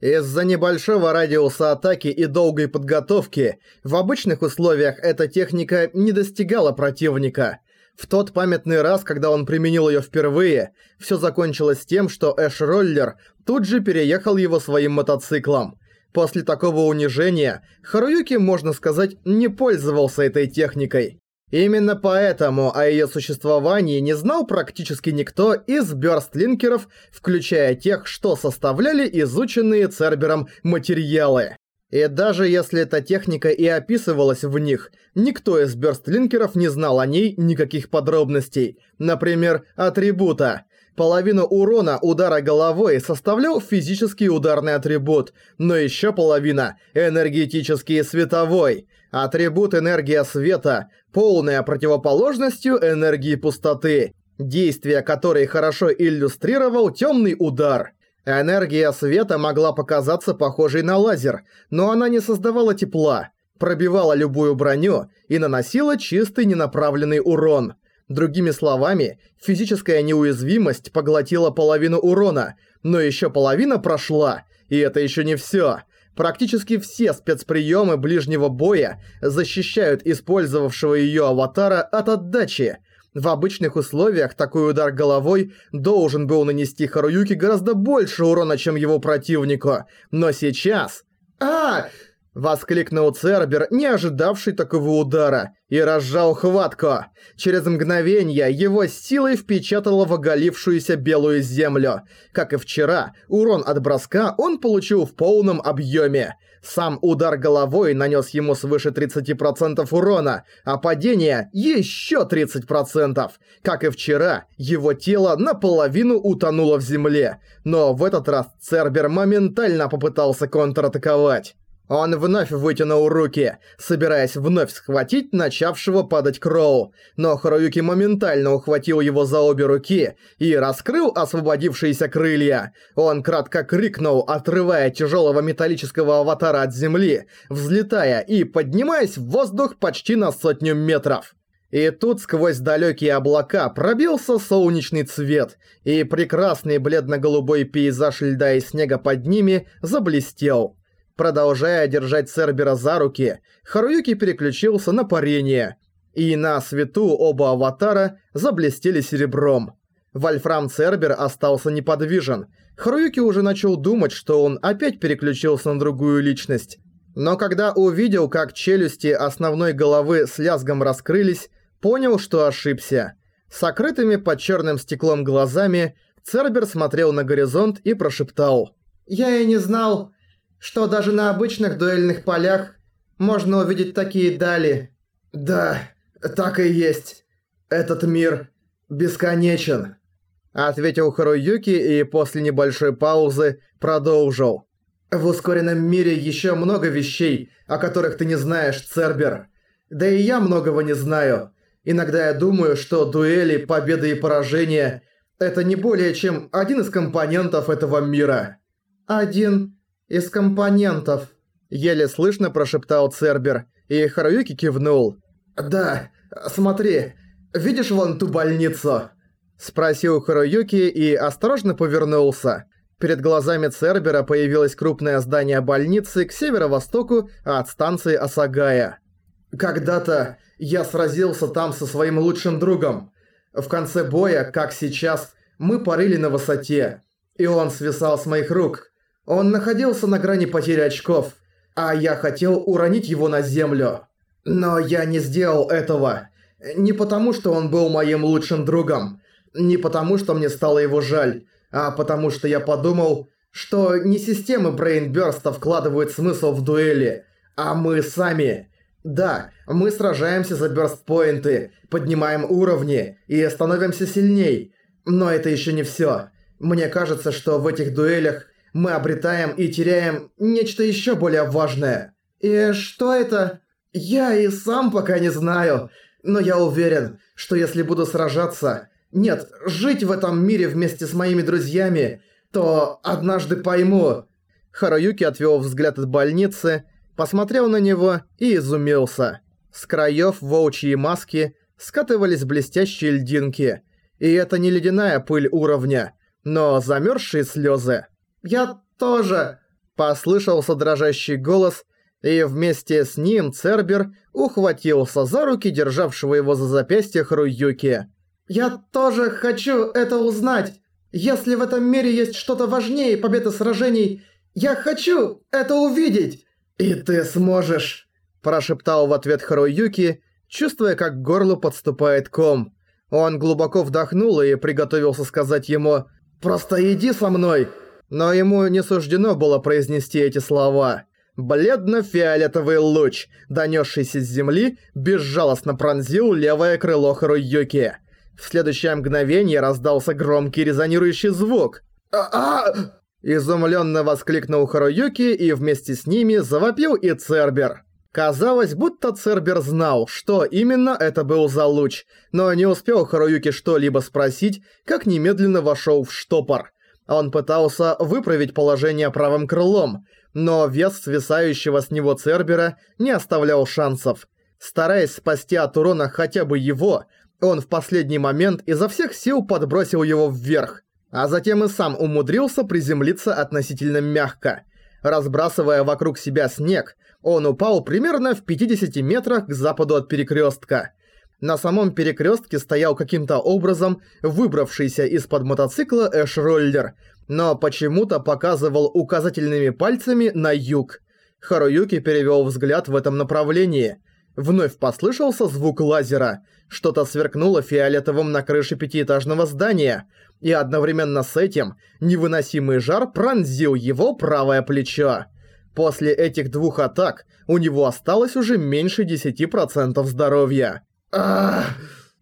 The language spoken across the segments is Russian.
Из-за небольшого радиуса атаки и долгой подготовки, в обычных условиях эта техника не достигала противника. В тот памятный раз, когда он применил её впервые, всё закончилось тем, что Эш-роллер тут же переехал его своим мотоциклом. После такого унижения Харуюки, можно сказать, не пользовался этой техникой. Именно поэтому о её существовании не знал практически никто из бёрстлинкеров, включая тех, что составляли изученные Цербером материалы. И даже если эта техника и описывалась в них, никто из бёрстлинкеров не знал о ней никаких подробностей. Например, атрибута. Половину урона удара головой составлял физический ударный атрибут, но ещё половина – энергетический световой. Атрибут энергия света, полная противоположностью энергии пустоты, действие которой хорошо иллюстрировал темный удар. Энергия света могла показаться похожей на лазер, но она не создавала тепла, пробивала любую броню и наносила чистый ненаправленный урон. Другими словами, физическая неуязвимость поглотила половину урона, но еще половина прошла, и это еще не все. Практически все спецприемы ближнего боя защищают использовавшего ее аватара от отдачи. В обычных условиях такой удар головой должен был нанести Харуюки гораздо больше урона, чем его противнику. Но сейчас... А! Воскликнул Цербер, не ожидавший такого удара, и разжал хватку. Через мгновение его силой впечатало в оголившуюся белую землю. Как и вчера, урон от броска он получил в полном объеме. Сам удар головой нанес ему свыше 30% урона, а падение еще 30%. Как и вчера, его тело наполовину утонуло в земле. Но в этот раз Цербер моментально попытался контратаковать. Он вновь вытянул руки, собираясь вновь схватить начавшего падать Кроу, но Харуюки моментально ухватил его за обе руки и раскрыл освободившиеся крылья. Он кратко крикнул, отрывая тяжелого металлического аватара от земли, взлетая и поднимаясь в воздух почти на сотню метров. И тут сквозь далекие облака пробился солнечный цвет, и прекрасный бледно-голубой пейзаж льда и снега под ними заблестел. Продолжая держать Цербера за руки, Харуюки переключился на парение, и на свету оба аватара заблестели серебром. Вольфрам Цербер остался неподвижен. Харуюки уже начал думать, что он опять переключился на другую личность. Но когда увидел, как челюсти основной головы с лязгом раскрылись, понял, что ошибся. С закрытыми под черным стеклом глазами Цербер смотрел на горизонт и прошептал. «Я и не знал, что даже на обычных дуэльных полях можно увидеть такие дали. Да, так и есть. Этот мир бесконечен. Ответил Харуюки и после небольшой паузы продолжил. В ускоренном мире еще много вещей, о которых ты не знаешь, Цербер. Да и я многого не знаю. Иногда я думаю, что дуэли, победы и поражения – это не более чем один из компонентов этого мира. Один из компонентов», – еле слышно прошептал Цербер, и Харуюки кивнул. «Да, смотри, видишь вон ту больницу?» – спросил Харуюки и осторожно повернулся. Перед глазами Цербера появилось крупное здание больницы к северо-востоку от станции Асагая. «Когда-то я сразился там со своим лучшим другом. В конце боя, как сейчас, мы парили на высоте, и он свисал с моих рук. Он находился на грани потери очков, а я хотел уронить его на землю. Но я не сделал этого. Не потому, что он был моим лучшим другом. Не потому, что мне стало его жаль. А потому, что я подумал, что не системы Брейнбёрста вкладывают смысл в дуэли, а мы сами. Да, мы сражаемся за бёрстпоинты, поднимаем уровни и становимся сильней. Но это еще не все. Мне кажется, что в этих дуэлях мы обретаем и теряем нечто еще более важное. И что это? Я и сам пока не знаю, но я уверен, что если буду сражаться, нет, жить в этом мире вместе с моими друзьями, то однажды пойму. Харуюки отвел взгляд от больницы, посмотрел на него и изумился. С краев волчьей маски скатывались блестящие льдинки, и это не ледяная пыль уровня, но замерзшие слезы. «Я тоже...» Послышался дрожащий голос, и вместе с ним Цербер ухватился за руки державшего его за запястье Харуюки. «Я тоже хочу это узнать! Если в этом мире есть что-то важнее победы сражений, я хочу это увидеть!» «И ты сможешь!» – прошептал в ответ Харуюки, чувствуя, как к горлу подступает ком. Он глубоко вдохнул и приготовился сказать ему «Просто иди со мной!» Но ему не суждено было произнести эти слова. Бледно-фиолетовый луч, донесшийся с земли, безжалостно пронзил левое крыло Харуюки. В следующее мгновение раздался громкий резонирующий звук. «А-а!» Изумленно воскликнул Харуюки и вместе с ними завопил и Цербер. Казалось, будто Цербер знал, что именно это был за луч, но не успел Харуюки что-либо спросить, как немедленно вошел в штопор. Он пытался выправить положение правым крылом, но вес свисающего с него Цербера не оставлял шансов. Стараясь спасти от урона хотя бы его, он в последний момент изо всех сил подбросил его вверх, а затем и сам умудрился приземлиться относительно мягко. Разбрасывая вокруг себя снег, он упал примерно в 50 метрах к западу от перекрестка. На самом перекрестке стоял каким-то образом выбравшийся из-под мотоцикла Эш-роллер, но почему-то показывал указательными пальцами на юг. Харуюки перевел взгляд в этом направлении. Вновь послышался звук лазера. Что-то сверкнуло фиолетовым на крыше пятиэтажного здания, и одновременно с этим невыносимый жар пронзил его правое плечо. После этих двух атак у него осталось уже меньше 10% здоровья.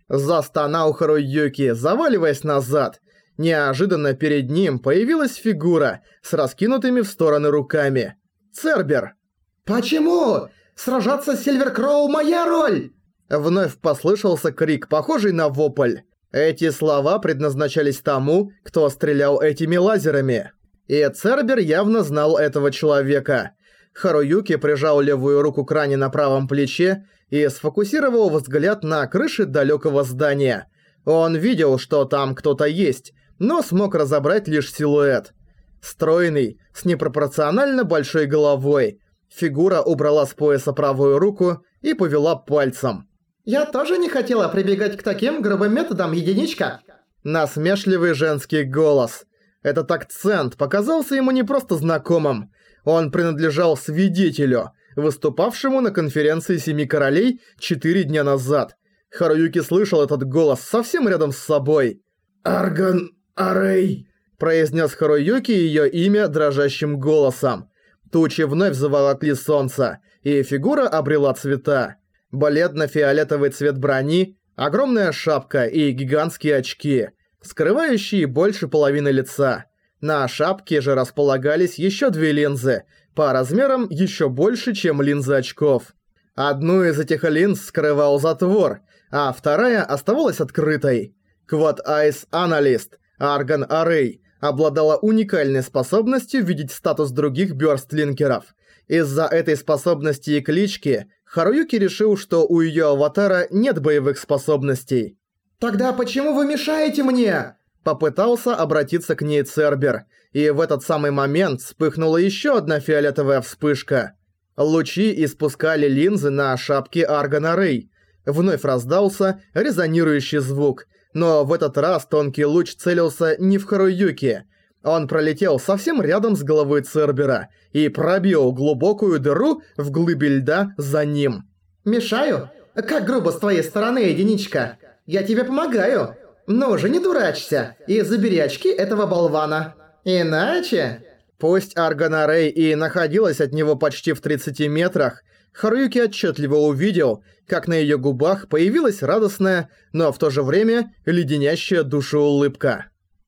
Застонал Харуюки, заваливаясь назад. Неожиданно перед ним появилась фигура с раскинутыми в стороны руками. Цербер. «Почему? Сражаться с Сильверкроу моя роль!» Вновь послышался крик, похожий на вопль. Эти слова предназначались тому, кто стрелял этими лазерами. И Цербер явно знал этого человека. Харуюки прижал левую руку к ране на правом плече и сфокусировал взгляд на крыше далекого здания. Он видел, что там кто-то есть, но смог разобрать лишь силуэт. Стройный, с непропорционально большой головой. Фигура убрала с пояса правую руку и повела пальцем. «Я тоже не хотела прибегать к таким грубым методам, единичка!» Насмешливый женский голос. Этот акцент показался ему не просто знакомым. Он принадлежал свидетелю, выступавшему на конференции Семи Королей четыре дня назад. Харуюки слышал этот голос совсем рядом с собой. «Арган Арей», – произнес Харуюки ее имя дрожащим голосом. Тучи вновь заволокли солнце, и фигура обрела цвета бледно-фиолетовый цвет брони, огромная шапка и гигантские очки, скрывающие больше половины лица. На шапке же располагались еще две линзы, по размерам еще больше, чем линзы очков. Одну из этих линз скрывал затвор, а вторая оставалась открытой. Quad Eyes Analyst, Argon Array, обладала уникальной способностью видеть статус других бёрстлинкеров. Из-за этой способности и клички Харуюки решил, что у её аватара нет боевых способностей. «Тогда почему вы мешаете мне?» Попытался обратиться к ней Цербер, и в этот самый момент вспыхнула ещё одна фиолетовая вспышка. Лучи испускали линзы на шапке Аргона Рэй. Вновь раздался резонирующий звук, но в этот раз тонкий луч целился не в Харуюки. Он пролетел совсем рядом с головой Цербера и пробил глубокую дыру в глыбе льда за ним. «Мешаю? Как грубо с твоей стороны, единичка. Я тебе помогаю. Ну же, не дурачься и забери очки этого болвана. Иначе...» Пусть Аргана и находилась от него почти в 30 метрах, Харуюки отчетливо увидел, как на ее губах появилась радостная, но в то же время леденящая душу улыбка.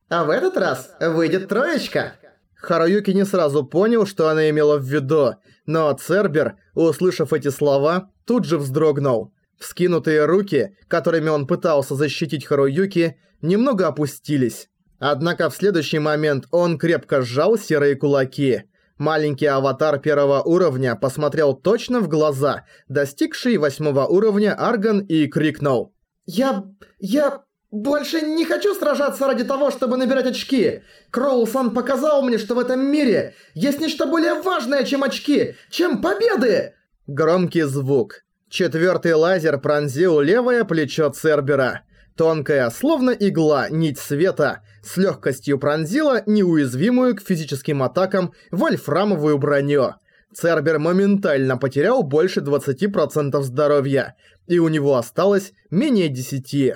А в этот раз выйдет троечка. Харуюки не сразу понял, что она имела в виду, но Цербер, услышав эти слова, тут же вздрогнул. Вскинутые руки, которыми он пытался защитить Харуюки, немного опустились. Однако в следующий момент он крепко сжал серые кулаки. Маленький аватар первого уровня посмотрел точно в глаза, достигший восьмого уровня Арган и крикнул. «Я... я... «Больше не хочу сражаться ради того, чтобы набирать очки. Кроусан показал мне, что в этом мире есть нечто более важное, чем очки, чем победы!» Громкий звук. Четвертый лазер пронзил левое плечо Цербера. Тонкая, словно игла, нить света с легкостью пронзила неуязвимую к физическим атакам вольфрамовую броню. Цербер моментально потерял больше 20% здоровья, и у него осталось менее 10.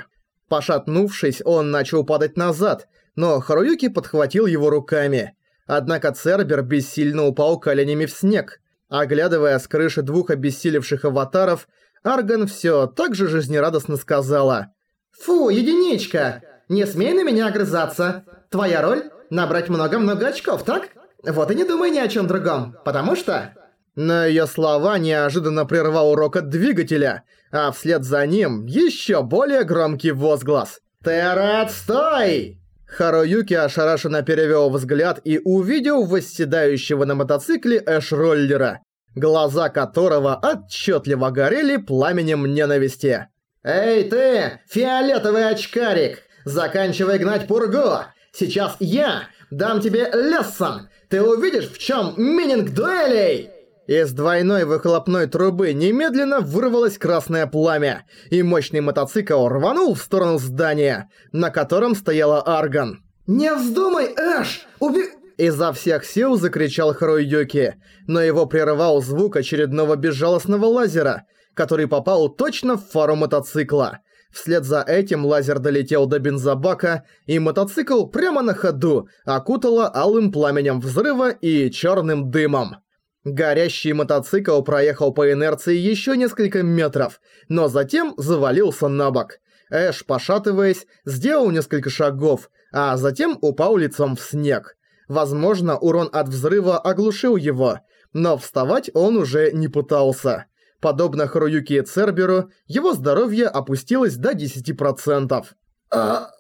Пошатнувшись, он начал падать назад, но Харуюки подхватил его руками. Однако Цербер бессильно упал коленями в снег. Оглядывая с крыши двух обессилевших аватаров, Арган всё так же жизнерадостно сказала. «Фу, единичка! Не смей на меня огрызаться! Твоя роль — набрать много-много очков, так? Вот и не думай ни о чём другом, потому что...» Но её слова неожиданно прервал рокот двигателя, а вслед за ним ещё более громкий возглас. «Терат, стой!» Харуюки ошарашенно перевёл взгляд и увидел восседающего на мотоцикле Эш-роллера, глаза которого отчётливо горели пламенем ненависти. «Эй ты, фиолетовый очкарик! Заканчивай гнать пургу! Сейчас я дам тебе лессон! Ты увидишь, в чём мининг дуэлей!» Из двойной выхлопной трубы немедленно вырвалось красное пламя, и мощный мотоцикл рванул в сторону здания, на котором стояла Арган. «Не вздумай, Эш! Уби...» Изо всех сил закричал Харуюки, но его прерывал звук очередного безжалостного лазера, который попал точно в фару мотоцикла. Вслед за этим лазер долетел до бензобака, и мотоцикл прямо на ходу окутало алым пламенем взрыва и черным дымом. Горящий мотоцикл проехал по инерции еще несколько метров, но затем завалился на бок. Эш, пошатываясь, сделал несколько шагов, а затем упал лицом в снег. Возможно, урон от взрыва оглушил его, но вставать он уже не пытался. Подобно Харуюки и Церберу, его здоровье опустилось до 10%. А,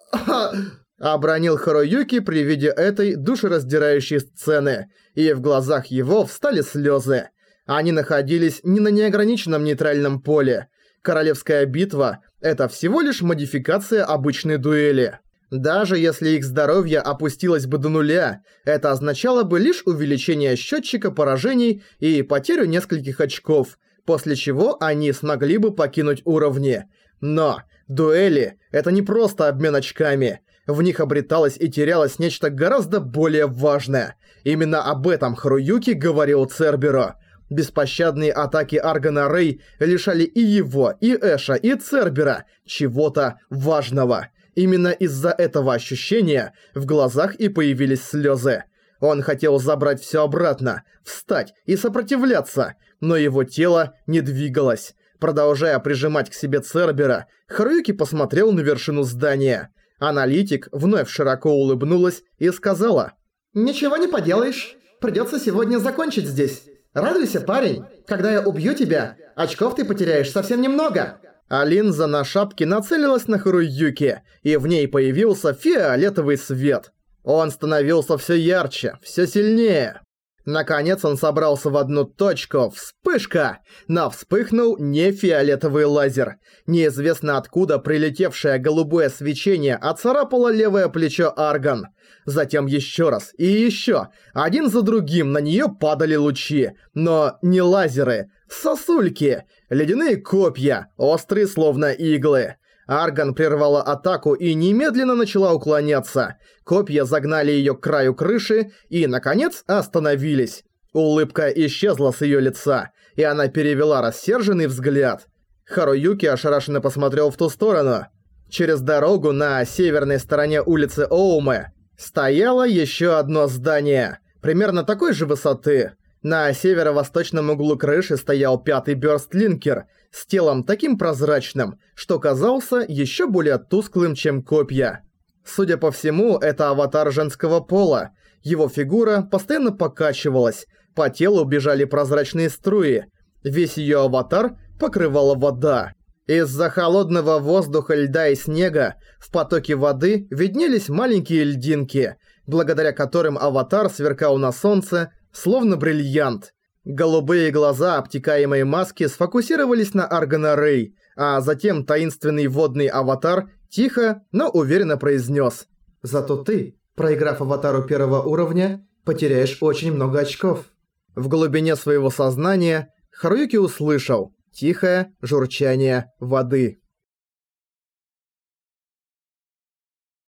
Обронил Харуюки при виде этой душераздирающей сцены, и в глазах его встали слезы. Они находились не на неограниченном нейтральном поле. Королевская битва – это всего лишь модификация обычной дуэли. Даже если их здоровье опустилось бы до нуля, это означало бы лишь увеличение счетчика поражений и потерю нескольких очков, после чего они смогли бы покинуть уровни. Но дуэли – это не просто обмен очками – в них обреталось и терялось нечто гораздо более важное. Именно об этом Харуюки говорил Церберо. Беспощадные атаки Аргана Рэй лишали и его, и Эша, и Цербера чего-то важного. Именно из-за этого ощущения в глазах и появились слезы. Он хотел забрать все обратно, встать и сопротивляться, но его тело не двигалось. Продолжая прижимать к себе Цербера, Харуюки посмотрел на вершину здания – Аналитик вновь широко улыбнулась и сказала. «Ничего не поделаешь. Придется сегодня закончить здесь. Радуйся, парень. Когда я убью тебя, очков ты потеряешь совсем немного». А линза на шапке нацелилась на Харуюки, и в ней появился фиолетовый свет. Он становился все ярче, все сильнее. Наконец он собрался в одну точку. Вспышка! Но вспыхнул не фиолетовый лазер. Неизвестно откуда прилетевшее голубое свечение оцарапало левое плечо Арган. Затем еще раз и еще. Один за другим на нее падали лучи. Но не лазеры. Сосульки. Ледяные копья. Острые словно иглы. Арган прервала атаку и немедленно начала уклоняться. Копья загнали её к краю крыши и, наконец, остановились. Улыбка исчезла с её лица, и она перевела рассерженный взгляд. Харуюки ошарашенно посмотрел в ту сторону. Через дорогу на северной стороне улицы Оуме стояло ещё одно здание, примерно такой же высоты. На северо-восточном углу крыши стоял пятый бёрстлинкер с телом таким прозрачным, что казался еще более тусклым, чем копья. Судя по всему, это аватар женского пола. Его фигура постоянно покачивалась, по телу бежали прозрачные струи. Весь ее аватар покрывала вода. Из-за холодного воздуха, льда и снега в потоке воды виднелись маленькие льдинки, благодаря которым аватар сверкал на солнце словно бриллиант. Голубые глаза обтекаемой маски сфокусировались на Аргона Рэй, а затем таинственный водный аватар Тихо, но уверенно произнес. «Зато ты, проиграв аватару первого уровня, потеряешь очень много очков». В глубине своего сознания Харуюки услышал тихое журчание воды.